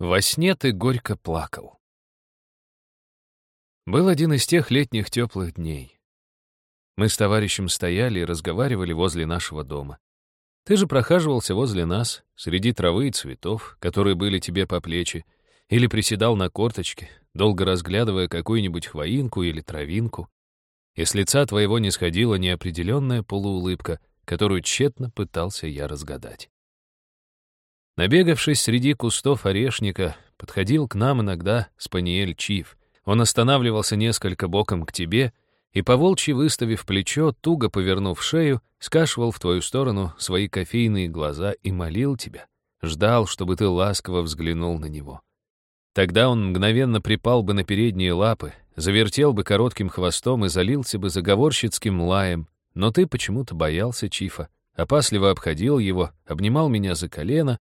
Во сне ты горько плакал. Был один из тех летних теплых дней. Мы с товарищем стояли и разговаривали возле нашего дома. Ты же прохаживался возле нас, среди травы и цветов, которые были тебе по плечи, или приседал на корточке, долго разглядывая какую-нибудь хвоинку или травинку, и с лица твоего не сходила неопределенная полуулыбка, которую тщетно пытался я разгадать. Набегавшись среди кустов орешника, подходил к нам иногда Спаниель Чиф. Он останавливался несколько боком к тебе и, поволчьи выставив плечо, туго повернув шею, скашивал в твою сторону свои кофейные глаза и молил тебя, ждал, чтобы ты ласково взглянул на него. Тогда он мгновенно припал бы на передние лапы, завертел бы коротким хвостом и залился бы заговорщицким лаем, но ты почему-то боялся Чифа, опасливо обходил его, обнимал меня за колено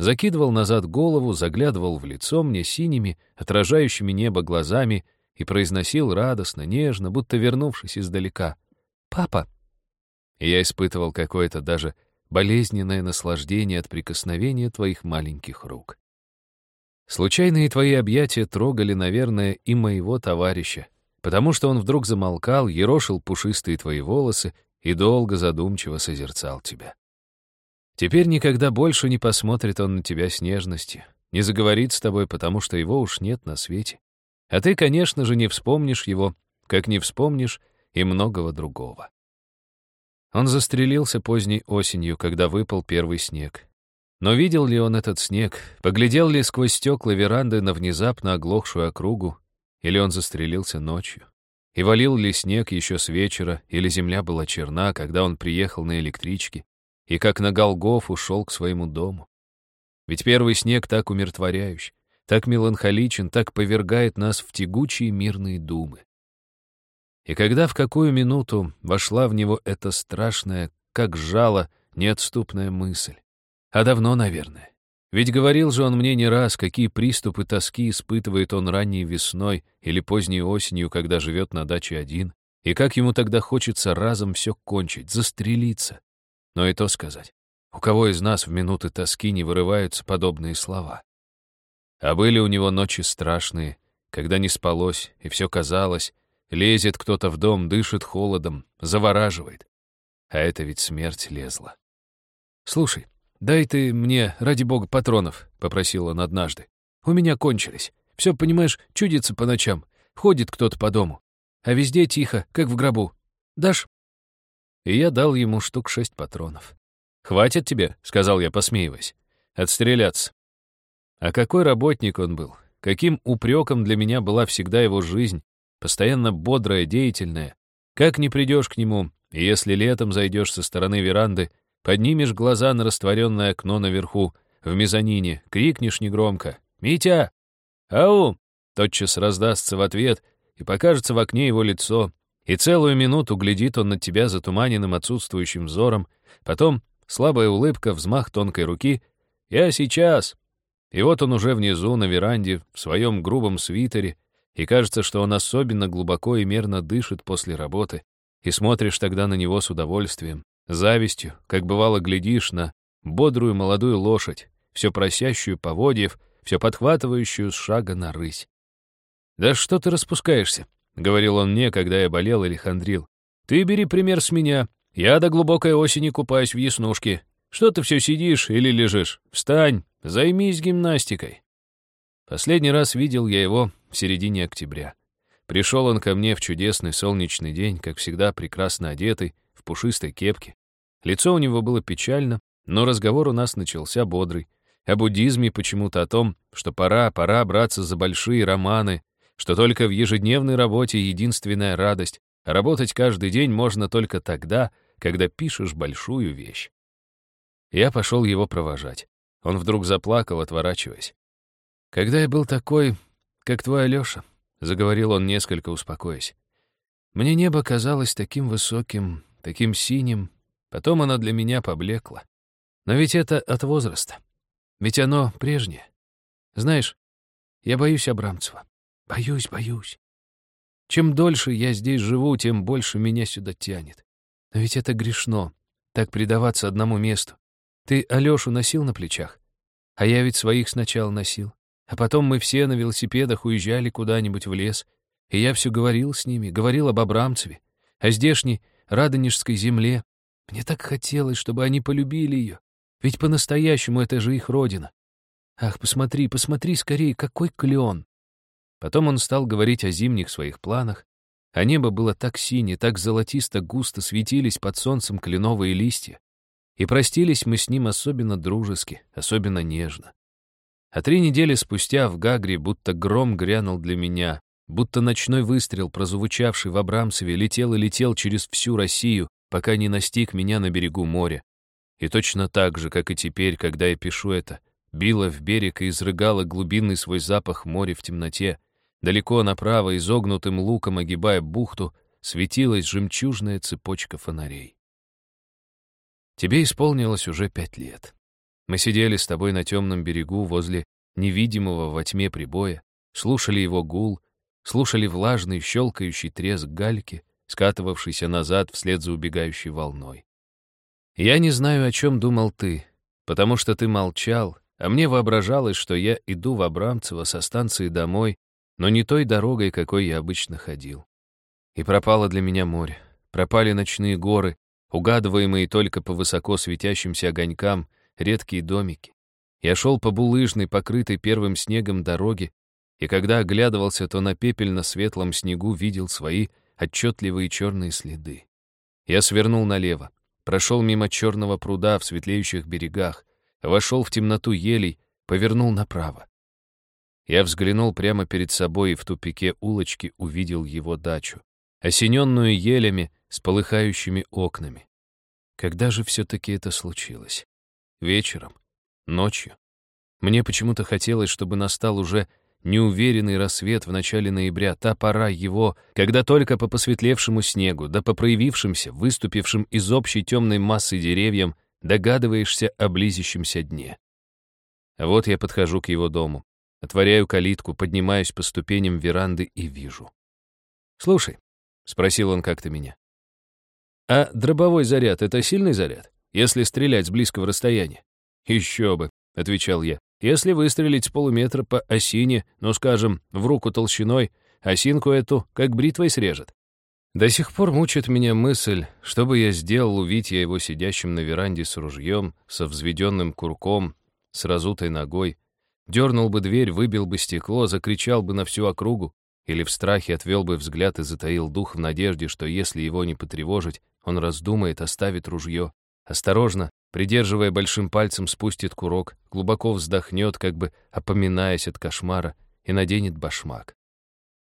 закидывал назад голову, заглядывал в лицо мне синими, отражающими небо глазами и произносил радостно, нежно, будто вернувшись издалека. «Папа!» И я испытывал какое-то даже болезненное наслаждение от прикосновения твоих маленьких рук. Случайные твои объятия трогали, наверное, и моего товарища, потому что он вдруг замолкал, ерошил пушистые твои волосы и долго задумчиво созерцал тебя. Теперь никогда больше не посмотрит он на тебя с нежностью, не заговорит с тобой, потому что его уж нет на свете. А ты, конечно же, не вспомнишь его, как не вспомнишь и многого другого. Он застрелился поздней осенью, когда выпал первый снег. Но видел ли он этот снег, поглядел ли сквозь стекла веранды на внезапно оглохшую округу, или он застрелился ночью? И валил ли снег еще с вечера, или земля была черна, когда он приехал на электричке? И как на Голгоф ушел к своему дому. Ведь первый снег так умиротворяющий, так меланхоличен, так повергает нас в тягучие мирные думы. И когда в какую минуту вошла в него эта страшная, как жало, неотступная мысль? А давно, наверное. Ведь говорил же он мне не раз, какие приступы тоски испытывает он ранней весной или поздней осенью, когда живет на даче один, и как ему тогда хочется разом все кончить, застрелиться, но и то сказать, у кого из нас в минуты тоски не вырываются подобные слова? А были у него ночи страшные, когда не спалось, и все казалось, лезет кто-то в дом, дышит холодом, завораживает. А это ведь смерть лезла. «Слушай, дай ты мне, ради бога, патронов», — попросил он однажды. «У меня кончились. Все, понимаешь, чудится по ночам. Ходит кто-то по дому. А везде тихо, как в гробу. Дашь?» И я дал ему штук шесть патронов. «Хватит тебе», — сказал я, посмеиваясь, — «отстреляться». А какой работник он был, каким упреком для меня была всегда его жизнь, постоянно бодрая, деятельная. Как не придешь к нему, и если летом зайдешь со стороны веранды, поднимешь глаза на растворенное окно наверху, в мезонине, крикнешь негромко «Митя! Ау!» Тотчас раздастся в ответ, и покажется в окне его лицо, и целую минуту глядит он на тебя затуманенным отсутствующим взором, потом слабая улыбка, взмах тонкой руки. «Я сейчас!» И вот он уже внизу, на веранде, в своем грубом свитере, и кажется, что он особенно глубоко и мерно дышит после работы, и смотришь тогда на него с удовольствием, завистью, как бывало глядишь на бодрую молодую лошадь, все просящую поводьев, все подхватывающую с шага на рысь. «Да что ты распускаешься? — говорил он мне, когда я болел или хандрил. «Ты бери пример с меня. Я до глубокой осени купаюсь в яснушке. Что ты все сидишь или лежишь? Встань, займись гимнастикой». Последний раз видел я его в середине октября. Пришел он ко мне в чудесный солнечный день, как всегда прекрасно одетый, в пушистой кепке. Лицо у него было печально, но разговор у нас начался бодрый. О буддизме почему-то, о том, что пора, пора браться за большие романы, что только в ежедневной работе единственная радость, работать каждый день можно только тогда, когда пишешь большую вещь. Я пошел его провожать. Он вдруг заплакал, отворачиваясь. «Когда я был такой, как твой Алёша», — заговорил он, несколько успокоясь, «мне небо казалось таким высоким, таким синим, потом оно для меня поблекло. Но ведь это от возраста. Ведь оно прежнее. Знаешь, я боюсь Абрамцева. Боюсь, боюсь. Чем дольше я здесь живу, тем больше меня сюда тянет. Но ведь это грешно, так предаваться одному месту. Ты Алёшу носил на плечах? А я ведь своих сначала носил. А потом мы все на велосипедах уезжали куда-нибудь в лес, и я все говорил с ними, говорил об Абрамцеве, о здешней Радонежской земле. Мне так хотелось, чтобы они полюбили ее, ведь по-настоящему это же их родина. Ах, посмотри, посмотри скорее, какой клен!» Потом он стал говорить о зимних своих планах, а небо было так синее, так золотисто-густо светились под солнцем кленовые листья. И простились мы с ним особенно дружески, особенно нежно. А три недели спустя в Гагре будто гром грянул для меня, будто ночной выстрел, прозвучавший в Абрамцеве, летел и летел через всю Россию, пока не настиг меня на берегу моря. И точно так же, как и теперь, когда я пишу это, била в берег и изрыгала глубинный свой запах моря в темноте, Далеко направо, изогнутым луком огибая бухту, светилась жемчужная цепочка фонарей. Тебе исполнилось уже пять лет. Мы сидели с тобой на темном берегу возле невидимого во тьме прибоя, слушали его гул, слушали влажный щелкающий треск гальки, скатывавшийся назад вслед за убегающей волной. Я не знаю, о чем думал ты, потому что ты молчал, а мне воображалось, что я иду в Абрамцево со станции домой но не той дорогой, какой я обычно ходил. И пропало для меня море, пропали ночные горы, угадываемые только по высоко светящимся огонькам, редкие домики. Я шел по булыжной, покрытой первым снегом дороге, и когда оглядывался, то на пепельно-светлом снегу видел свои отчетливые черные следы. Я свернул налево, прошел мимо черного пруда в светлеющих берегах, вошел в темноту елей, повернул направо. Я взглянул прямо перед собой и в тупике улочки увидел его дачу, осененную елями с полыхающими окнами. Когда же все-таки это случилось? Вечером? Ночью? Мне почему-то хотелось, чтобы настал уже неуверенный рассвет в начале ноября, та пора его, когда только по посветлевшему снегу, да по проявившимся, выступившим из общей темной массы деревьям, догадываешься о близящемся дне. вот я подхожу к его дому. Отворяю калитку, поднимаюсь по ступеням веранды и вижу. «Слушай», — спросил он как-то меня, «а дробовой заряд — это сильный заряд, если стрелять с близкого расстояния?» «Еще бы», — отвечал я, «если выстрелить с полуметра по осине, ну, скажем, в руку толщиной, осинку эту как бритвой срежет». До сих пор мучает меня мысль, что бы я сделал, увидеть я его сидящим на веранде с ружьем, со взведенным курком, с разутой ногой, Дернул бы дверь, выбил бы стекло, закричал бы на всю округу, или в страхе отвел бы взгляд и затаил дух в надежде, что если его не потревожить, он раздумает, оставит ружье. Осторожно, придерживая большим пальцем, спустит курок, глубоко вздохнет, как бы опоминаясь от кошмара, и наденет башмак.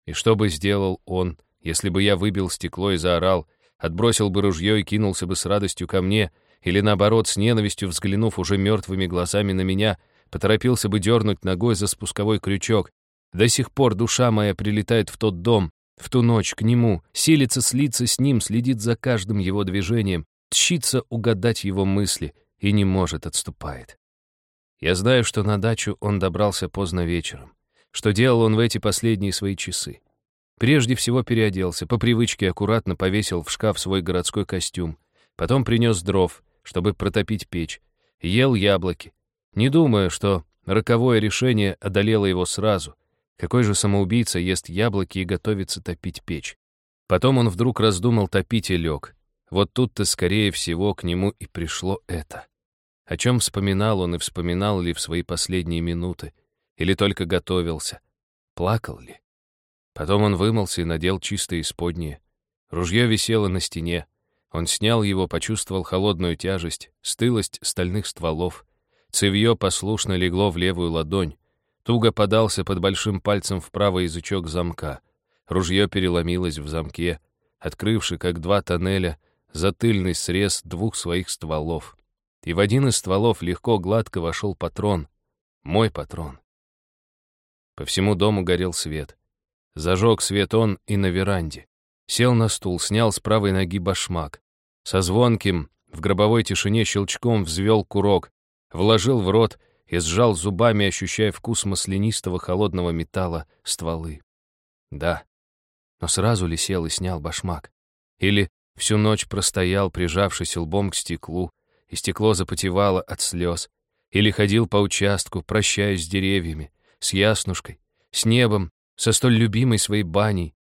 И что бы сделал он, если бы я выбил стекло и заорал, отбросил бы ружье и кинулся бы с радостью ко мне, или наоборот, с ненавистью взглянув уже мертвыми глазами на меня — Поторопился бы дернуть ногой за спусковой крючок. До сих пор душа моя прилетает в тот дом, в ту ночь к нему, силится слиться с ним, следит за каждым его движением, тщится угадать его мысли и не может, отступает. Я знаю, что на дачу он добрался поздно вечером. Что делал он в эти последние свои часы? Прежде всего переоделся, по привычке аккуратно повесил в шкаф свой городской костюм, потом принес дров, чтобы протопить печь, ел яблоки, не думая, что роковое решение одолело его сразу. Какой же самоубийца ест яблоки и готовится топить печь? Потом он вдруг раздумал топить и лег. Вот тут-то, скорее всего, к нему и пришло это. О чем вспоминал он и вспоминал ли в свои последние минуты? Или только готовился? Плакал ли? Потом он вымылся и надел чистое исподнее. Ружье висело на стене. Он снял его, почувствовал холодную тяжесть, стылость стальных стволов — Цевье послушно легло в левую ладонь. Туго подался под большим пальцем в правый язычок замка. Ружье переломилось в замке, открывший, как два тоннеля, затыльный срез двух своих стволов. И в один из стволов легко, гладко вошел патрон. Мой патрон. По всему дому горел свет. Зажег свет он и на веранде. Сел на стул, снял с правой ноги башмак. Со звонким, в гробовой тишине щелчком взвел курок, вложил в рот и сжал зубами, ощущая вкус маслянистого холодного металла стволы. Да, но сразу ли сел и снял башмак? Или всю ночь простоял, прижавшись лбом к стеклу, и стекло запотевало от слез? Или ходил по участку, прощаясь с деревьями, с яснушкой, с небом, со столь любимой своей баней.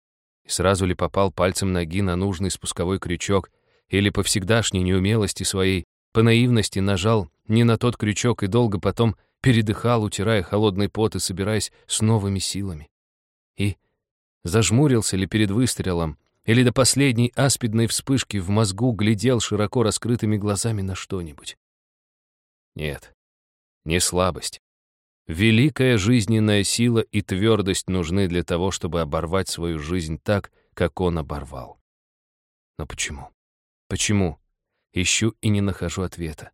И сразу ли попал пальцем ноги на нужный спусковой крючок, или по всегдашней неумелости своей, по наивности нажал не на тот крючок и долго потом передыхал, утирая холодный пот и собираясь с новыми силами. И зажмурился ли перед выстрелом, или до последней аспидной вспышки в мозгу глядел широко раскрытыми глазами на что-нибудь. Нет, не слабость. Великая жизненная сила и твердость нужны для того, чтобы оборвать свою жизнь так, как он оборвал. Но почему? Почему? Ищу и не нахожу ответа.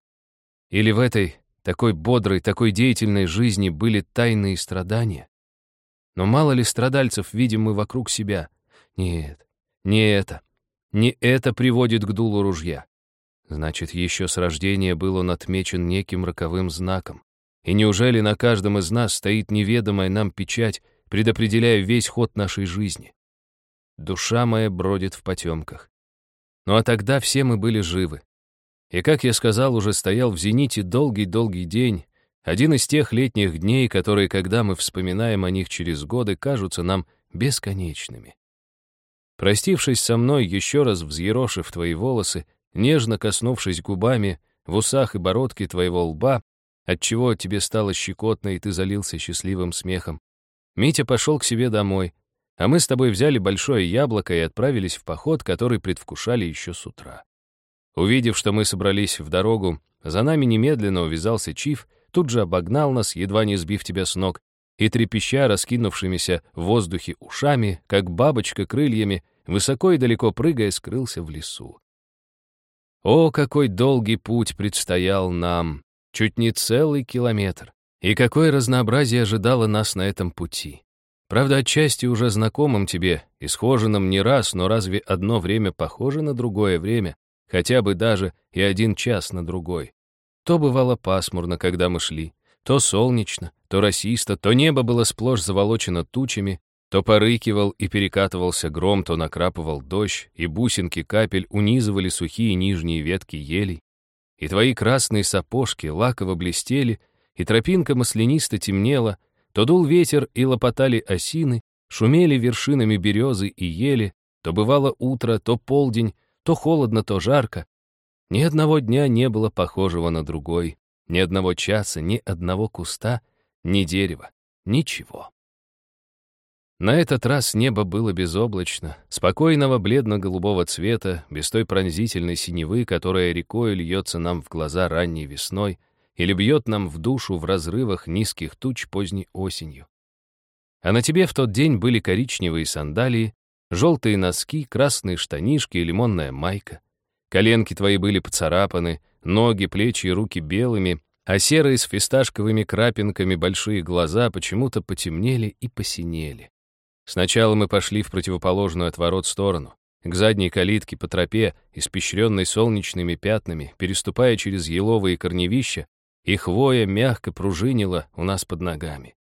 Или в этой такой бодрой, такой деятельной жизни были тайные страдания? Но мало ли страдальцев видим мы вокруг себя? Нет, не это. Не это приводит к дулу ружья. Значит, еще с рождения был он отмечен неким роковым знаком. И неужели на каждом из нас стоит неведомая нам печать, предопределяя весь ход нашей жизни? Душа моя бродит в потемках. Ну а тогда все мы были живы. И, как я сказал, уже стоял в зените долгий-долгий день, один из тех летних дней, которые, когда мы вспоминаем о них через годы, кажутся нам бесконечными. Простившись со мной, еще раз взъерошив твои волосы, нежно коснувшись губами в усах и бородке твоего лба, отчего тебе стало щекотно, и ты залился счастливым смехом, Митя пошел к себе домой, а мы с тобой взяли большое яблоко и отправились в поход, который предвкушали еще с утра. Увидев, что мы собрались в дорогу, за нами немедленно увязался Чиф, тут же обогнал нас, едва не сбив тебя с ног, и трепеща раскинувшимися в воздухе ушами, как бабочка крыльями, высоко и далеко прыгая, скрылся в лесу. О, какой долгий путь предстоял нам! Чуть не целый километр. И какое разнообразие ожидало нас на этом пути. Правда, отчасти уже знакомым тебе, исхоженным не раз, но разве одно время похоже на другое время, хотя бы даже и один час на другой? То бывало пасмурно, когда мы шли, то солнечно, то росисто, то небо было сплошь заволочено тучами, то порыкивал и перекатывался гром, то накрапывал дождь, и бусинки капель унизывали сухие нижние ветки елей. И твои красные сапожки лаково блестели, и тропинка маслянисто темнела, то дул ветер и лопотали осины, шумели вершинами березы и ели, то бывало утро, то полдень, то холодно, то жарко. Ни одного дня не было похожего на другой. Ни одного часа, ни одного куста, ни дерева, ничего. На этот раз небо было безоблачно, спокойного бледно-голубого цвета, без той пронзительной синевы, которая рекой льется нам в глаза ранней весной или бьет нам в душу в разрывах низких туч поздней осенью. А на тебе в тот день были коричневые сандалии, желтые носки, красные штанишки и лимонная майка. Коленки твои были поцарапаны, ноги, плечи и руки белыми, а серые с фисташковыми крапинками большие глаза почему-то потемнели и посинели. Сначала мы пошли в противоположную от ворот сторону, к задней калитке по тропе, испещренной солнечными пятнами, переступая через еловые корневища, и хвоя мягко пружинила у нас под ногами.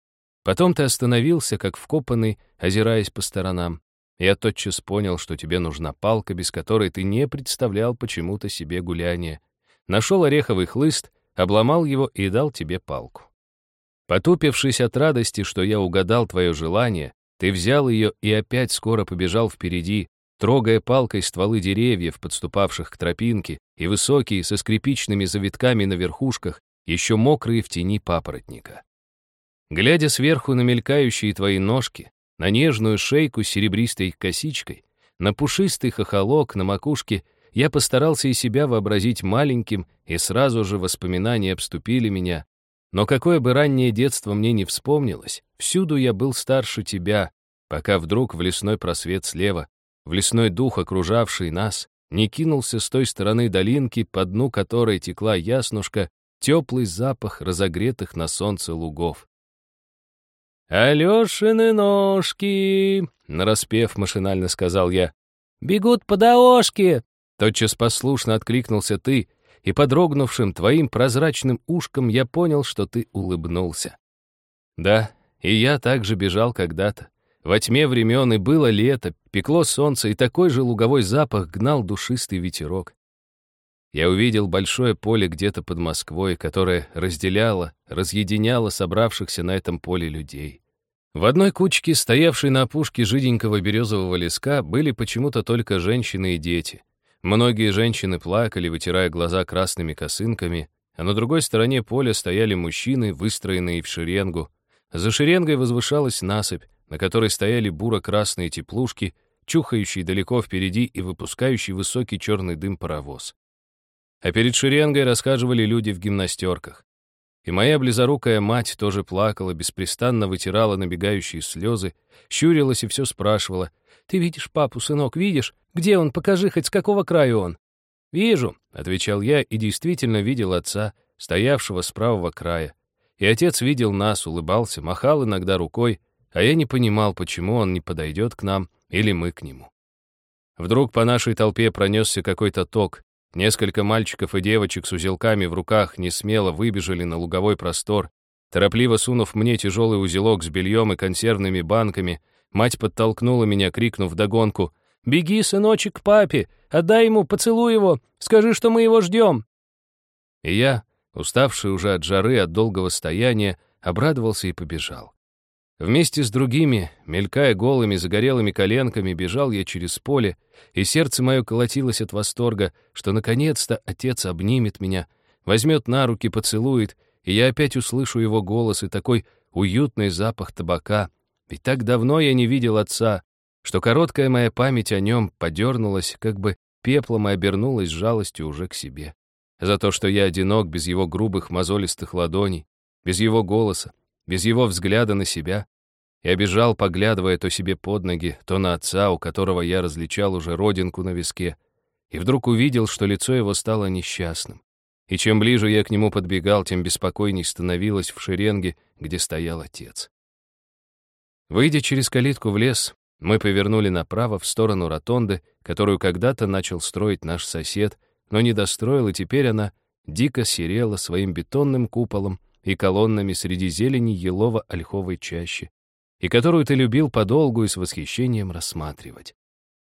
Потом ты остановился, как вкопанный, озираясь по сторонам. Я тотчас понял, что тебе нужна палка, без которой ты не представлял почему-то себе гуляние. Нашел ореховый хлыст, обломал его и дал тебе палку. Потупившись от радости, что я угадал твое желание, ты взял ее и опять скоро побежал впереди, трогая палкой стволы деревьев, подступавших к тропинке, и высокие, со скрипичными завитками на верхушках, еще мокрые в тени папоротника. Глядя сверху на мелькающие твои ножки, на нежную шейку с серебристой косичкой, на пушистый хохолок на макушке, я постарался и себя вообразить маленьким, и сразу же воспоминания обступили меня. Но какое бы раннее детство мне не вспомнилось, всюду я был старше тебя, пока вдруг в лесной просвет слева, в лесной дух, окружавший нас, не кинулся с той стороны долинки, по дну которой текла яснушка, теплый запах разогретых на солнце лугов. «Алешины ножки!» — нараспев машинально сказал я. «Бегут по дорожке!» Тотчас послушно откликнулся ты, и подрогнувшим твоим прозрачным ушком я понял, что ты улыбнулся. Да, и я также бежал когда-то. Во тьме времен и было лето, пекло солнце, и такой же луговой запах гнал душистый ветерок. Я увидел большое поле где-то под Москвой, которое разделяло, разъединяло собравшихся на этом поле людей. В одной кучке, стоявшей на опушке жиденького березового леска, были почему-то только женщины и дети. Многие женщины плакали, вытирая глаза красными косынками, а на другой стороне поля стояли мужчины, выстроенные в шеренгу. За шеренгой возвышалась насыпь, на которой стояли буро-красные теплушки, чухающий далеко впереди и выпускающий высокий черный дым паровоз. А перед шеренгой расхаживали люди в гимнастерках. И моя близорукая мать тоже плакала, беспрестанно вытирала набегающие слезы, щурилась и все спрашивала. «Ты видишь папу, сынок, видишь? Где он? Покажи, хоть с какого краю он?» «Вижу», — отвечал я и действительно видел отца, стоявшего с правого края. И отец видел нас, улыбался, махал иногда рукой, а я не понимал, почему он не подойдет к нам или мы к нему. Вдруг по нашей толпе пронесся какой-то ток, Несколько мальчиков и девочек с узелками в руках не смело выбежали на луговой простор. Торопливо сунув мне тяжелый узелок с бельем и консервными банками, мать подтолкнула меня, крикнув догонку. «Беги, сыночек, к папе! Отдай ему, поцелуй его! Скажи, что мы его ждем!» И я, уставший уже от жары, от долгого стояния, обрадовался и побежал. Вместе с другими, мелькая голыми загорелыми коленками, бежал я через поле, и сердце мое колотилось от восторга, что наконец-то отец обнимет меня, возьмет на руки, поцелует, и я опять услышу его голос и такой уютный запах табака. Ведь так давно я не видел отца, что короткая моя память о нем подернулась, как бы пеплом и обернулась жалостью уже к себе. За то, что я одинок без его грубых мозолистых ладоней, без его голоса, без его взгляда на себя. Я бежал, поглядывая то себе под ноги, то на отца, у которого я различал уже родинку на виске, и вдруг увидел, что лицо его стало несчастным. И чем ближе я к нему подбегал, тем беспокойней становилось в шеренге, где стоял отец. Выйдя через калитку в лес, мы повернули направо в сторону ротонды, которую когда-то начал строить наш сосед, но не достроил, и теперь она дико серела своим бетонным куполом и колоннами среди зелени елово-ольховой чащи, и которую ты любил подолгу и с восхищением рассматривать.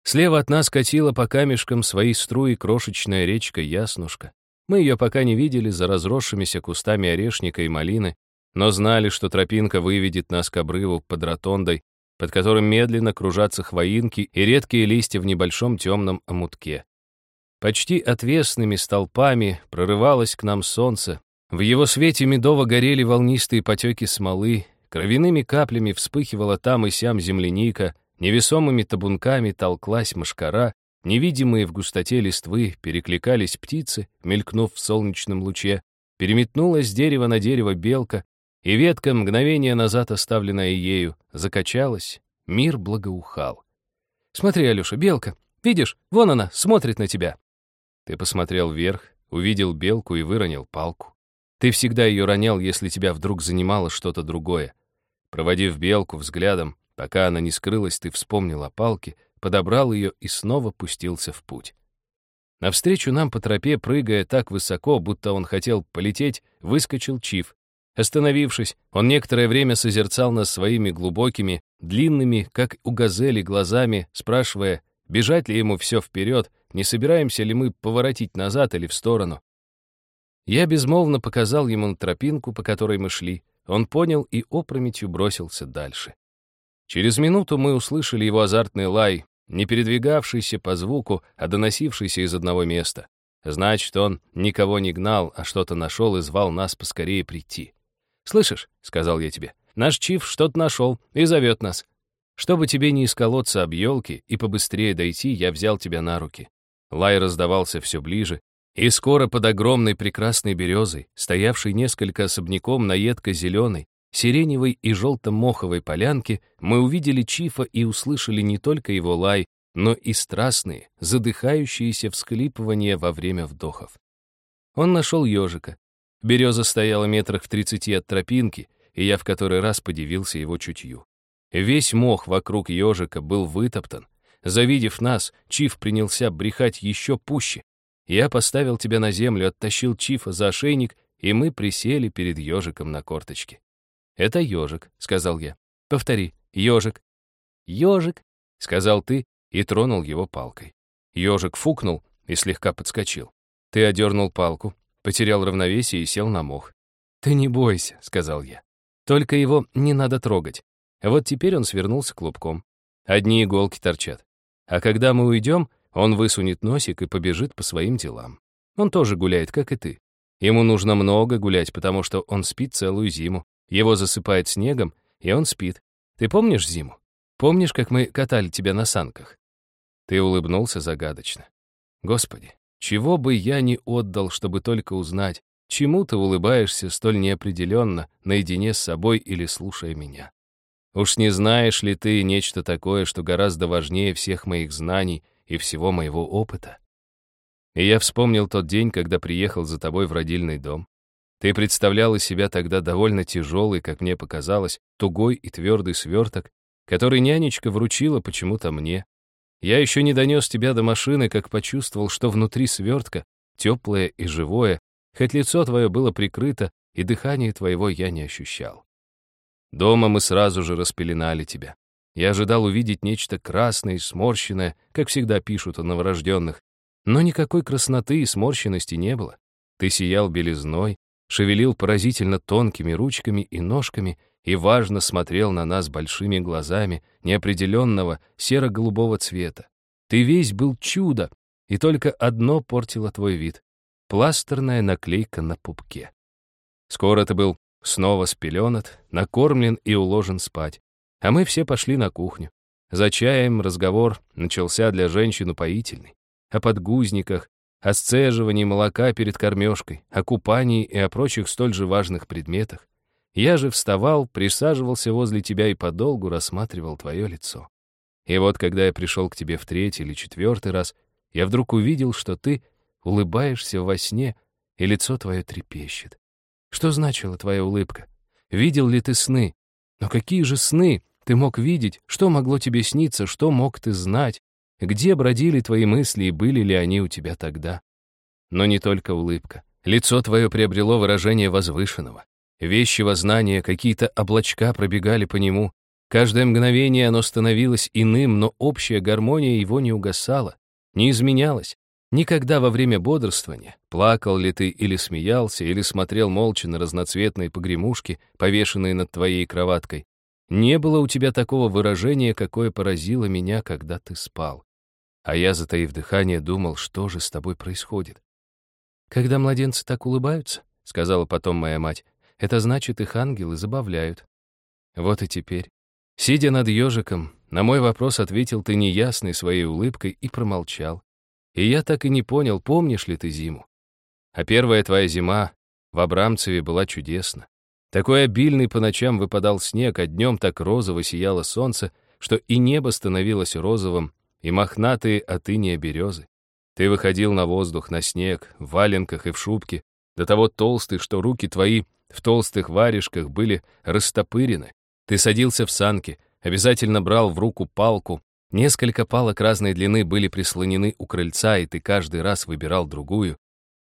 Слева от нас катила по камешкам свои струи крошечная речка Яснушка. Мы ее пока не видели за разросшимися кустами орешника и малины, но знали, что тропинка выведет нас к обрыву под ротондой, под которым медленно кружатся хвоинки и редкие листья в небольшом темном омутке. Почти отвесными столпами прорывалось к нам солнце. В его свете медово горели волнистые потеки смолы, Кровяными каплями вспыхивала там и сям земляника, невесомыми табунками толклась мошкара, невидимые в густоте листвы перекликались птицы, мелькнув в солнечном луче, переметнулась с дерева на дерево белка, и ветка, мгновение назад оставленная ею, закачалась, мир благоухал. «Смотри, Алёша, белка, видишь, вон она, смотрит на тебя». Ты посмотрел вверх, увидел белку и выронил палку. Ты всегда ее ронял, если тебя вдруг занимало что-то другое. Проводив белку взглядом, пока она не скрылась, ты вспомнил о палке, подобрал ее и снова пустился в путь. Навстречу нам по тропе, прыгая так высоко, будто он хотел полететь, выскочил Чиф. Остановившись, он некоторое время созерцал нас своими глубокими, длинными, как у газели, глазами, спрашивая, бежать ли ему все вперед, не собираемся ли мы поворотить назад или в сторону. Я безмолвно показал ему тропинку, по которой мы шли, он понял и опрометью бросился дальше. Через минуту мы услышали его азартный лай, не передвигавшийся по звуку, а доносившийся из одного места. Значит, он никого не гнал, а что-то нашел и звал нас поскорее прийти. «Слышишь», — сказал я тебе, — «наш чиф что-то нашел и зовет нас. Чтобы тебе не исколоться об елке и побыстрее дойти, я взял тебя на руки». Лай раздавался все ближе, и скоро под огромной прекрасной березой, стоявшей несколько особняком на едко-зеленой, сиреневой и желто-моховой полянке, мы увидели Чифа и услышали не только его лай, но и страстные, задыхающиеся всхлипывания во время вдохов. Он нашел ежика. Береза стояла метрах в тридцати от тропинки, и я в который раз подивился его чутью. Весь мох вокруг ежика был вытоптан. Завидев нас, Чиф принялся брехать еще пуще, я поставил тебя на землю, оттащил Чифа за ошейник, и мы присели перед ежиком на корточке. «Это ежик», — сказал я. «Повтори, ежик». «Ежик», — сказал ты и тронул его палкой. Ежик фукнул и слегка подскочил. Ты одернул палку, потерял равновесие и сел на мох. «Ты не бойся», — сказал я. «Только его не надо трогать. Вот теперь он свернулся клубком. Одни иголки торчат. А когда мы уйдем, он высунет носик и побежит по своим делам. Он тоже гуляет, как и ты. Ему нужно много гулять, потому что он спит целую зиму. Его засыпает снегом, и он спит. Ты помнишь зиму? Помнишь, как мы катали тебя на санках?» Ты улыбнулся загадочно. «Господи, чего бы я не отдал, чтобы только узнать, чему ты улыбаешься столь неопределенно, наедине с собой или слушая меня? Уж не знаешь ли ты нечто такое, что гораздо важнее всех моих знаний и всего моего опыта?» И я вспомнил тот день, когда приехал за тобой в родильный дом. Ты представлял из себя тогда довольно тяжелый, как мне показалось, тугой и твердый сверток, который нянечка вручила почему-то мне. Я еще не донес тебя до машины, как почувствовал, что внутри свертка, теплое и живое, хоть лицо твое было прикрыто, и дыхание твоего я не ощущал. Дома мы сразу же распеленали тебя. Я ожидал увидеть нечто красное и сморщенное, как всегда пишут о новорожденных, но никакой красноты и сморщенности не было. Ты сиял белизной, шевелил поразительно тонкими ручками и ножками и важно смотрел на нас большими глазами неопределенного серо-голубого цвета. Ты весь был чудо, и только одно портило твой вид — пластерная наклейка на пупке. Скоро ты был снова спеленат, накормлен и уложен спать, а мы все пошли на кухню. За чаем разговор начался для женщин упоительный о подгузниках, о сцеживании молока перед кормежкой, о купании и о прочих столь же важных предметах. Я же вставал, присаживался возле тебя и подолгу рассматривал твое лицо. И вот, когда я пришел к тебе в третий или четвертый раз, я вдруг увидел, что ты улыбаешься во сне, и лицо твое трепещет. Что значила твоя улыбка? Видел ли ты сны? Но какие же сны ты мог видеть? Что могло тебе сниться? Что мог ты знать? Где бродили твои мысли и были ли они у тебя тогда? Но не только улыбка. Лицо твое приобрело выражение возвышенного. Вещего знания, какие-то облачка пробегали по нему. Каждое мгновение оно становилось иным, но общая гармония его не угасала, не изменялась. Никогда во время бодрствования, плакал ли ты или смеялся, или смотрел молча на разноцветные погремушки, повешенные над твоей кроваткой, не было у тебя такого выражения, какое поразило меня, когда ты спал. А я, затаив дыхание, думал, что же с тобой происходит. «Когда младенцы так улыбаются», — сказала потом моя мать, «это значит, их ангелы забавляют». Вот и теперь, сидя над ежиком, на мой вопрос ответил ты неясной своей улыбкой и промолчал. И я так и не понял, помнишь ли ты зиму. А первая твоя зима в Абрамцеве была чудесна. Такой обильный по ночам выпадал снег, а днем так розово сияло солнце, что и небо становилось розовым, и мохнатые от иния березы. Ты выходил на воздух, на снег, в валенках и в шубке, до того толстый, что руки твои в толстых варежках были растопырены. Ты садился в санки, обязательно брал в руку палку. Несколько палок разной длины были прислонены у крыльца, и ты каждый раз выбирал другую.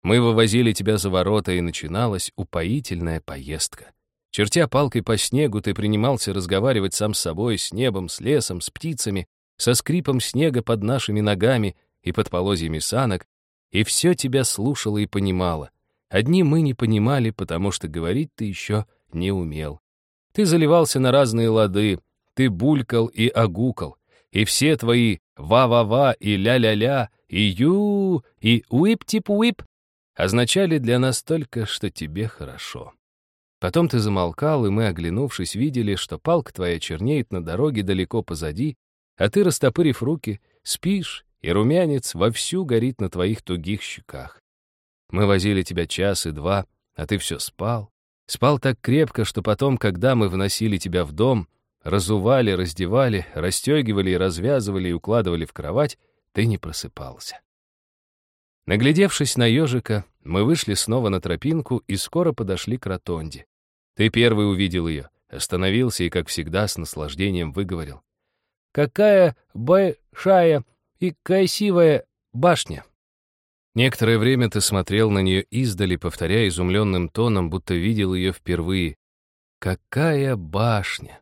Мы вывозили тебя за ворота, и начиналась упоительная поездка. Чертя палкой по снегу, ты принимался разговаривать сам с собой, с небом, с лесом, с птицами, со скрипом снега под нашими ногами и под полозьями санок, и все тебя слушало и понимало. Одни мы не понимали, потому что говорить ты еще не умел. Ты заливался на разные лады, ты булькал и огукал, и все твои «ва-ва-ва» и «ля-ля-ля» и «ю» и «уип-тип-уип» означали для нас только, что тебе хорошо. Потом ты замолкал, и мы, оглянувшись, видели, что палка твоя чернеет на дороге далеко позади, а ты, растопырив руки, спишь, и румянец вовсю горит на твоих тугих щеках. Мы возили тебя час и два, а ты все спал. Спал так крепко, что потом, когда мы вносили тебя в дом, разували, раздевали, расстегивали и развязывали и укладывали в кровать, ты не просыпался. Наглядевшись на ежика, мы вышли снова на тропинку и скоро подошли к ротонде. Ты первый увидел ее, остановился и, как всегда, с наслаждением выговорил. Какая большая и красивая башня!» Некоторое время ты смотрел на нее издали, повторяя изумленным тоном, будто видел ее впервые. «Какая башня!»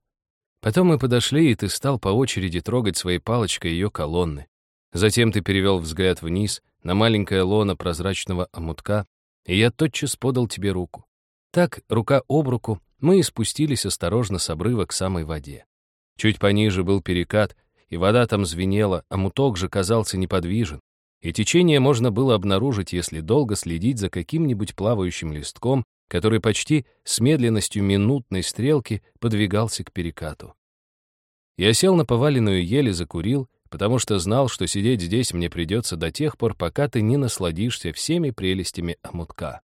Потом мы подошли, и ты стал по очереди трогать своей палочкой ее колонны. Затем ты перевел взгляд вниз, на маленькое лоно прозрачного омутка, и я тотчас подал тебе руку. Так, рука об руку, мы и спустились осторожно с обрыва к самой воде. Чуть пониже был перекат, и вода там звенела, а муток же казался неподвижен. И течение можно было обнаружить, если долго следить за каким-нибудь плавающим листком, который почти с медленностью минутной стрелки подвигался к перекату. Я сел на поваленную ель и закурил, потому что знал, что сидеть здесь мне придется до тех пор, пока ты не насладишься всеми прелестями омутка.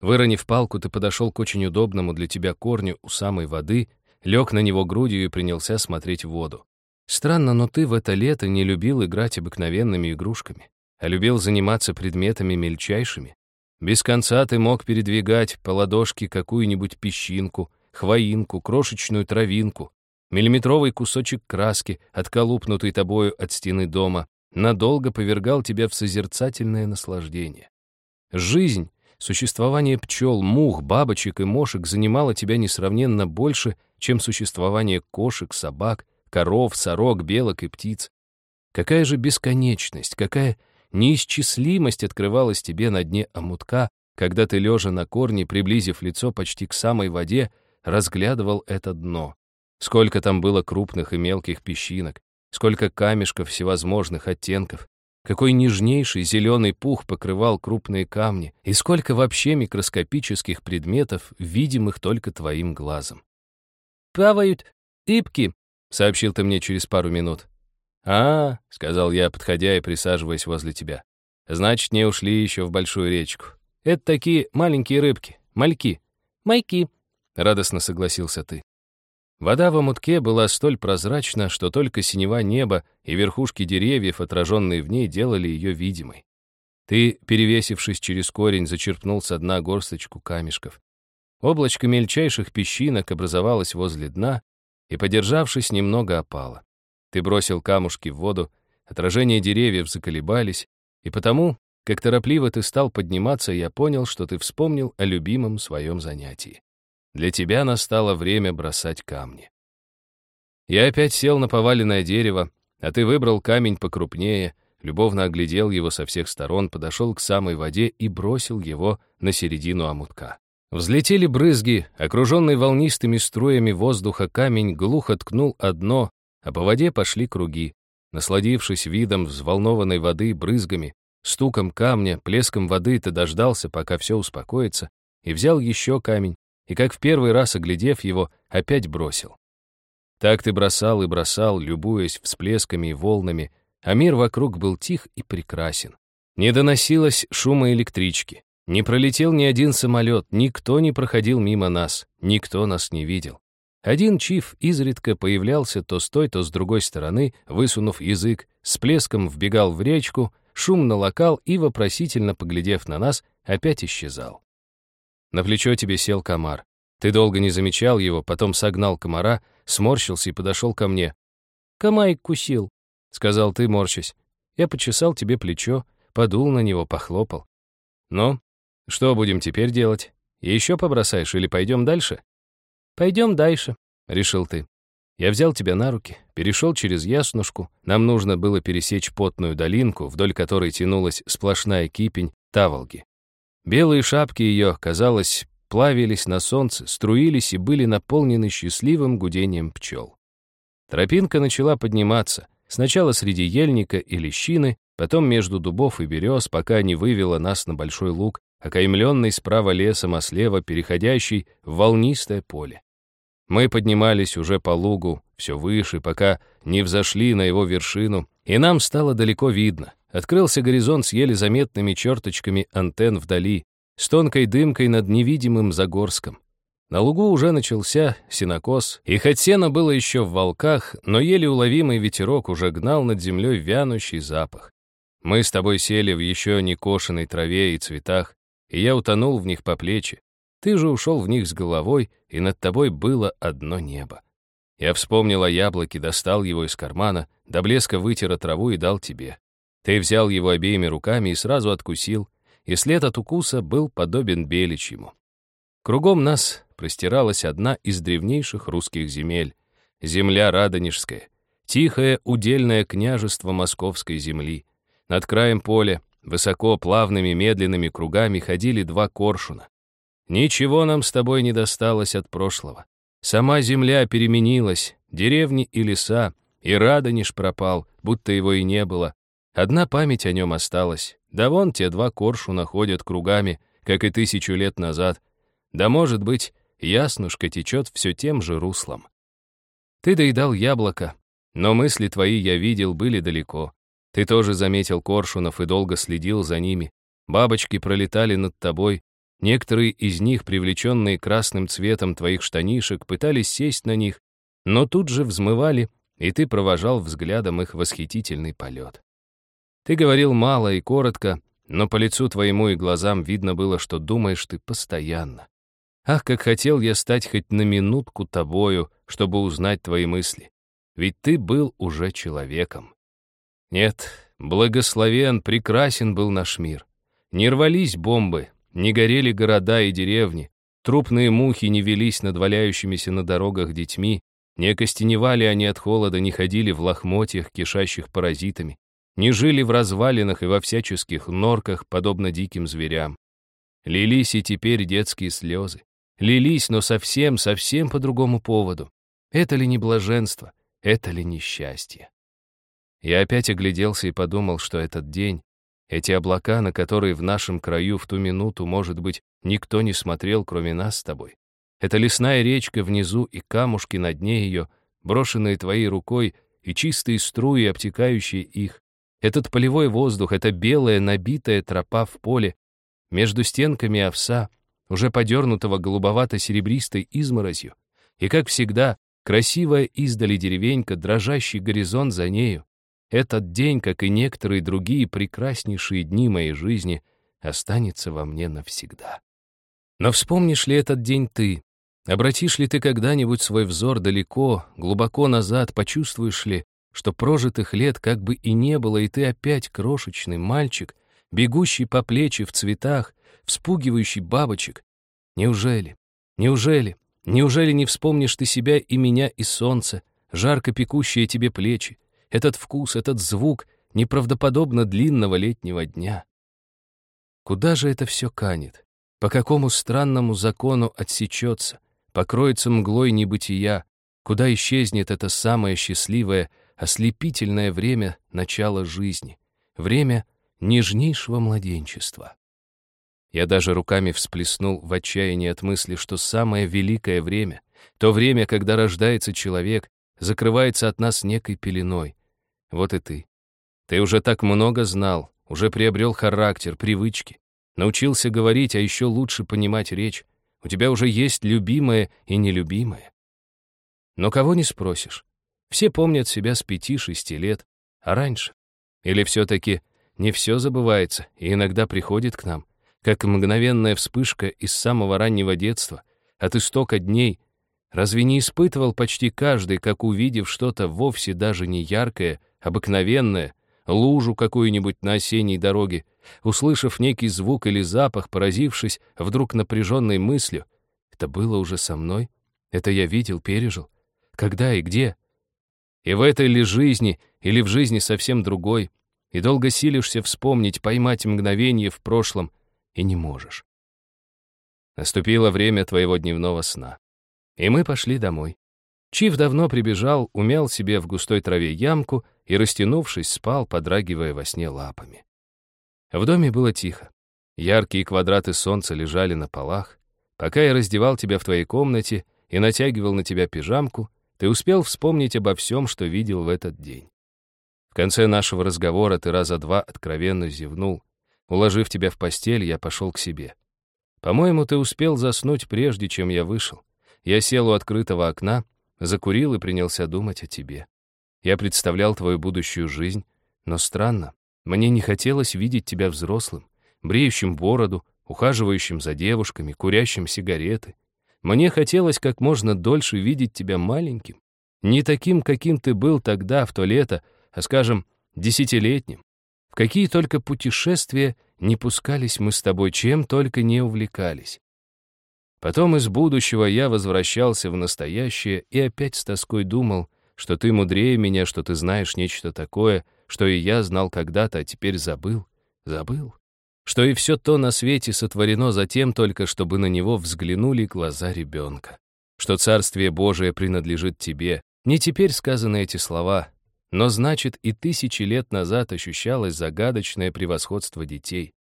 Выронив палку, ты подошел к очень удобному для тебя корню у самой воды, лег на него грудью и принялся смотреть в воду. Странно, но ты в это лето не любил играть обыкновенными игрушками, а любил заниматься предметами мельчайшими. Без конца ты мог передвигать по ладошке какую-нибудь песчинку, хвоинку, крошечную травинку, миллиметровый кусочек краски, отколупнутый тобою от стены дома, надолго повергал тебя в созерцательное наслаждение. Жизнь, существование пчел, мух, бабочек и мошек занимало тебя несравненно больше, чем существование кошек, собак, коров, сорок, белок и птиц. Какая же бесконечность, какая неисчислимость открывалась тебе на дне омутка, когда ты, лежа на корне, приблизив лицо почти к самой воде, разглядывал это дно. Сколько там было крупных и мелких песчинок, сколько камешков всевозможных оттенков, какой нежнейший зеленый пух покрывал крупные камни, и сколько вообще микроскопических предметов, видимых только твоим глазом. «Плавают ипки», — сообщил ты мне через пару минут. «А, — сказал я, подходя и присаживаясь возле тебя, — значит, не ушли еще в большую речку. Это такие маленькие рыбки, мальки». «Майки», — радостно согласился ты. Вода в омутке была столь прозрачна, что только синева неба и верхушки деревьев, отраженные в ней, делали ее видимой. Ты, перевесившись через корень, зачерпнул со дна горсточку камешков. Облачко мельчайших песчинок образовалось возле дна и, подержавшись, немного опало. Ты бросил камушки в воду, отражения деревьев заколебались, и потому, как торопливо ты стал подниматься, я понял, что ты вспомнил о любимом своем занятии. Для тебя настало время бросать камни. Я опять сел на поваленное дерево, а ты выбрал камень покрупнее, любовно оглядел его со всех сторон, подошел к самой воде и бросил его на середину омутка. Взлетели брызги, окруженный волнистыми струями воздуха камень глухо ткнул одно, а по воде пошли круги. Насладившись видом взволнованной воды брызгами, стуком камня, плеском воды, ты дождался, пока все успокоится, и взял еще камень, и как в первый раз, оглядев его, опять бросил. Так ты бросал и бросал, любуясь всплесками и волнами, а мир вокруг был тих и прекрасен. Не доносилось шума электрички, не пролетел ни один самолет, никто не проходил мимо нас, никто нас не видел. Один чиф изредка появлялся то с той, то с другой стороны, высунув язык, с плеском вбегал в речку, шумно локал и, вопросительно поглядев на нас, опять исчезал. На плечо тебе сел комар. Ты долго не замечал его, потом согнал комара, сморщился и подошел ко мне. «Камай кусил», — сказал ты, морщась. Я почесал тебе плечо, подул на него, похлопал. «Ну, что будем теперь делать? Еще побросаешь или пойдем дальше?» «Пойдем дальше», — решил ты. Я взял тебя на руки, перешел через яснушку. Нам нужно было пересечь потную долинку, вдоль которой тянулась сплошная кипень таволги. Белые шапки ее, казалось, плавились на солнце, струились и были наполнены счастливым гудением пчел. Тропинка начала подниматься, сначала среди ельника и лещины, потом между дубов и берез, пока не вывела нас на большой луг, окаймленный справа лесом, а слева переходящий в волнистое поле. Мы поднимались уже по лугу, все выше, пока не взошли на его вершину, и нам стало далеко видно. Открылся горизонт с еле заметными черточками антенн вдали, с тонкой дымкой над невидимым Загорском. На лугу уже начался сенокос, и хоть сено было еще в волках, но еле уловимый ветерок уже гнал над землей вянущий запах. Мы с тобой сели в еще не кошенной траве и цветах, и я утонул в них по плечи. Ты же ушел в них с головой, и над тобой было одно небо. Я вспомнил о яблоке, достал его из кармана, до блеска вытер траву и дал тебе. Ты взял его обеими руками и сразу откусил, и след от укуса был подобен беличьему. Кругом нас простиралась одна из древнейших русских земель — земля Радонежская, тихое удельное княжество московской земли. Над краем поля, высоко, плавными, медленными кругами ходили два коршуна. Ничего нам с тобой не досталось от прошлого. Сама земля переменилась, деревни и леса, и Радонеж пропал, будто его и не было. Одна память о нем осталась. Да вон те два коршуна ходят кругами, как и тысячу лет назад. Да, может быть, яснушка течет все тем же руслом. Ты доедал яблоко, но мысли твои, я видел, были далеко. Ты тоже заметил коршунов и долго следил за ними. Бабочки пролетали над тобой. Некоторые из них, привлеченные красным цветом твоих штанишек, пытались сесть на них, но тут же взмывали, и ты провожал взглядом их восхитительный полет. Ты говорил мало и коротко, но по лицу твоему и глазам видно было, что думаешь ты постоянно. Ах, как хотел я стать хоть на минутку тобою, чтобы узнать твои мысли. Ведь ты был уже человеком. Нет, благословен, прекрасен был наш мир. Не рвались бомбы, не горели города и деревни, трупные мухи не велись над валяющимися на дорогах детьми, не окостеневали они от холода, не ходили в лохмотьях, кишащих паразитами, не жили в развалинах и во всяческих норках, подобно диким зверям. Лились и теперь детские слезы. Лились, но совсем, совсем по другому поводу. Это ли не блаженство? Это ли не счастье? Я опять огляделся и подумал, что этот день, эти облака, на которые в нашем краю в ту минуту, может быть, никто не смотрел, кроме нас с тобой. Это лесная речка внизу и камушки на дне ее, брошенные твоей рукой, и чистые струи, обтекающие их. Этот полевой воздух, эта белая набитая тропа в поле, между стенками овса, уже подернутого голубовато-серебристой изморозью, и, как всегда, красивая издали деревенька, дрожащий горизонт за нею, этот день, как и некоторые другие прекраснейшие дни моей жизни, останется во мне навсегда. Но вспомнишь ли этот день ты? Обратишь ли ты когда-нибудь свой взор далеко, глубоко назад, почувствуешь ли, что прожитых лет как бы и не было, и ты опять крошечный мальчик, бегущий по плечи в цветах, вспугивающий бабочек? Неужели? Неужели? Неужели не вспомнишь ты себя и меня, и солнце, жарко пекущие тебе плечи, этот вкус, этот звук неправдоподобно длинного летнего дня. Куда же это все канет? По какому странному закону отсечется, покроется мглой небытия, куда исчезнет это самое счастливое, ослепительное время начала жизни, время нежнейшего младенчества. Я даже руками всплеснул в отчаянии от мысли, что самое великое время, то время, когда рождается человек, закрывается от нас некой пеленой. Вот и ты. Ты уже так много знал, уже приобрел характер, привычки, научился говорить, а еще лучше понимать речь. У тебя уже есть любимое и нелюбимое. Но кого не спросишь. Все помнят себя с пяти-шести лет, а раньше. Или все-таки не все забывается и иногда приходит к нам, как мгновенная вспышка из самого раннего детства, от истока дней, Разве не испытывал почти каждый, как увидев что-то вовсе даже не яркое, обыкновенное, лужу какую-нибудь на осенней дороге, услышав некий звук или запах, поразившись вдруг напряженной мыслью, это было уже со мной, это я видел, пережил, когда и где? И в этой ли жизни, или в жизни совсем другой, и долго силишься вспомнить, поймать мгновение в прошлом, и не можешь. Наступило время твоего дневного сна. И мы пошли домой. Чиф давно прибежал, умял себе в густой траве ямку и, растянувшись, спал, подрагивая во сне лапами. В доме было тихо. Яркие квадраты солнца лежали на полах. Пока я раздевал тебя в твоей комнате и натягивал на тебя пижамку, ты успел вспомнить обо всем, что видел в этот день. В конце нашего разговора ты раза два откровенно зевнул. Уложив тебя в постель, я пошел к себе. По-моему, ты успел заснуть, прежде чем я вышел. Я сел у открытого окна, закурил и принялся думать о тебе. Я представлял твою будущую жизнь, но странно, мне не хотелось видеть тебя взрослым, бреющим бороду, ухаживающим за девушками, курящим сигареты. Мне хотелось как можно дольше видеть тебя маленьким, не таким, каким ты был тогда, в то лето, а, скажем, десятилетним. В какие только путешествия не пускались мы с тобой, чем только не увлекались. Потом из будущего я возвращался в настоящее и опять с тоской думал, что ты мудрее меня, что ты знаешь нечто такое, что и я знал когда-то, а теперь забыл. Забыл? Что и все то на свете сотворено затем только, чтобы на него взглянули глаза ребенка. Что Царствие Божие принадлежит тебе. Не теперь сказаны эти слова, но значит и тысячи лет назад ощущалось загадочное превосходство детей.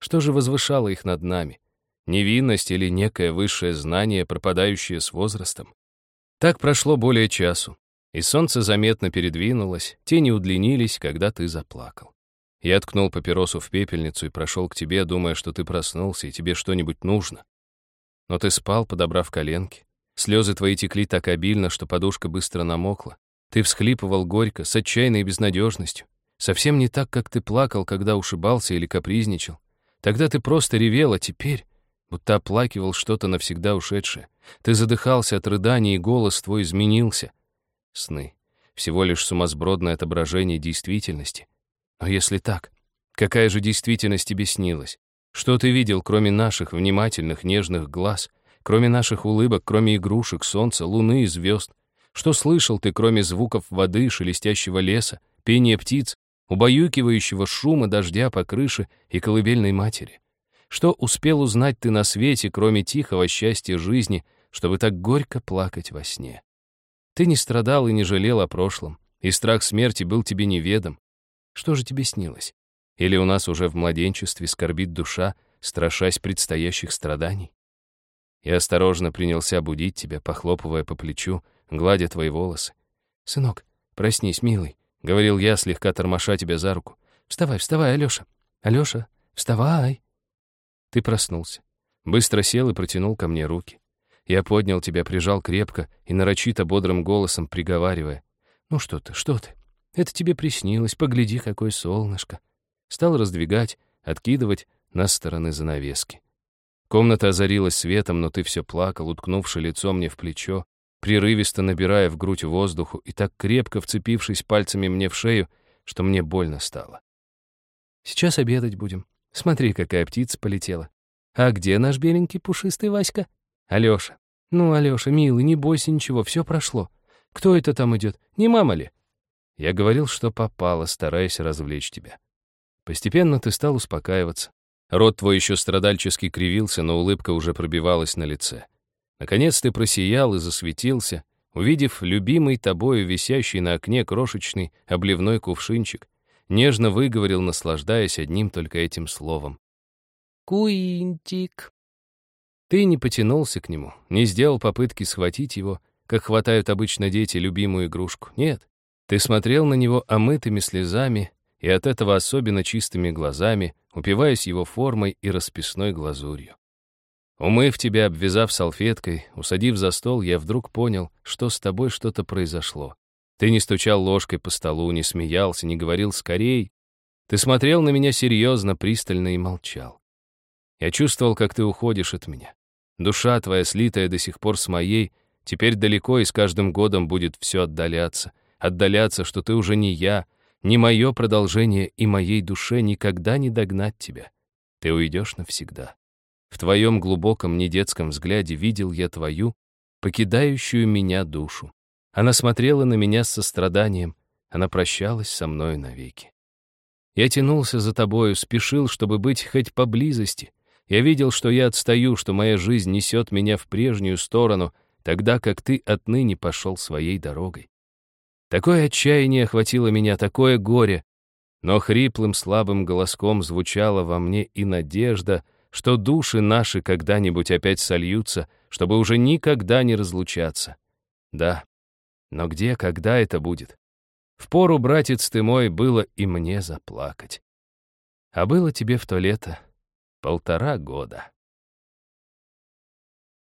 Что же возвышало их над нами? Невинность или некое высшее знание, пропадающее с возрастом? Так прошло более часу, и солнце заметно передвинулось, тени удлинились, когда ты заплакал. Я ткнул папиросу в пепельницу и прошел к тебе, думая, что ты проснулся и тебе что-нибудь нужно. Но ты спал, подобрав коленки. Слезы твои текли так обильно, что подушка быстро намокла. Ты всхлипывал горько, с отчаянной безнадежностью. Совсем не так, как ты плакал, когда ушибался или капризничал. Тогда ты просто ревел, а теперь будто оплакивал что-то навсегда ушедшее. Ты задыхался от рыданий, и голос твой изменился. Сны. Всего лишь сумасбродное отображение действительности. Но если так, какая же действительность тебе снилась? Что ты видел, кроме наших внимательных, нежных глаз, кроме наших улыбок, кроме игрушек, солнца, луны и звезд? Что слышал ты, кроме звуков воды, шелестящего леса, пения птиц, убаюкивающего шума дождя по крыше и колыбельной матери? Что успел узнать ты на свете, кроме тихого счастья жизни, чтобы так горько плакать во сне? Ты не страдал и не жалел о прошлом, и страх смерти был тебе неведом. Что же тебе снилось? Или у нас уже в младенчестве скорбит душа, страшась предстоящих страданий? Я осторожно принялся будить тебя, похлопывая по плечу, гладя твои волосы. «Сынок, проснись, милый», — говорил я, слегка тормоша тебя за руку. «Вставай, вставай, Алёша! Алёша, вставай!» Ты проснулся. Быстро сел и протянул ко мне руки. Я поднял тебя, прижал крепко и нарочито бодрым голосом приговаривая. «Ну что ты, что ты? Это тебе приснилось, погляди, какое солнышко!» Стал раздвигать, откидывать на стороны занавески. Комната озарилась светом, но ты все плакал, уткнувши лицо мне в плечо, прерывисто набирая в грудь воздуху и так крепко вцепившись пальцами мне в шею, что мне больно стало. «Сейчас обедать будем. Смотри, какая птица полетела. А где наш беленький пушистый Васька? Алёша. Ну, Алёша, милый, не бойся ничего, все прошло. Кто это там идет? Не мама ли?» Я говорил, что попало, стараясь развлечь тебя. Постепенно ты стал успокаиваться. Рот твой еще страдальчески кривился, но улыбка уже пробивалась на лице. Наконец ты просиял и засветился, увидев любимый тобою висящий на окне крошечный обливной кувшинчик, нежно выговорил, наслаждаясь одним только этим словом. «Куинтик». Ты не потянулся к нему, не сделал попытки схватить его, как хватают обычно дети любимую игрушку. Нет, ты смотрел на него омытыми слезами и от этого особенно чистыми глазами, упиваясь его формой и расписной глазурью. Умыв тебя, обвязав салфеткой, усадив за стол, я вдруг понял, что с тобой что-то произошло. Ты не стучал ложкой по столу, не смеялся, не говорил «скорей». Ты смотрел на меня серьезно, пристально и молчал. Я чувствовал, как ты уходишь от меня. Душа твоя, слитая до сих пор с моей, теперь далеко и с каждым годом будет все отдаляться. Отдаляться, что ты уже не я, не мое продолжение и моей душе никогда не догнать тебя. Ты уйдешь навсегда. В твоем глубоком недетском взгляде видел я твою, покидающую меня душу. Она смотрела на меня с состраданием, она прощалась со мной навеки. Я тянулся за тобою, спешил, чтобы быть хоть поблизости. Я видел, что я отстаю, что моя жизнь несет меня в прежнюю сторону, тогда как ты отныне пошел своей дорогой. Такое отчаяние охватило меня, такое горе, но хриплым слабым голоском звучала во мне и надежда — что души наши когда-нибудь опять сольются, чтобы уже никогда не разлучаться. Да, но где, когда это будет? Впору, братец ты мой, было и мне заплакать. А было тебе в то лето полтора года.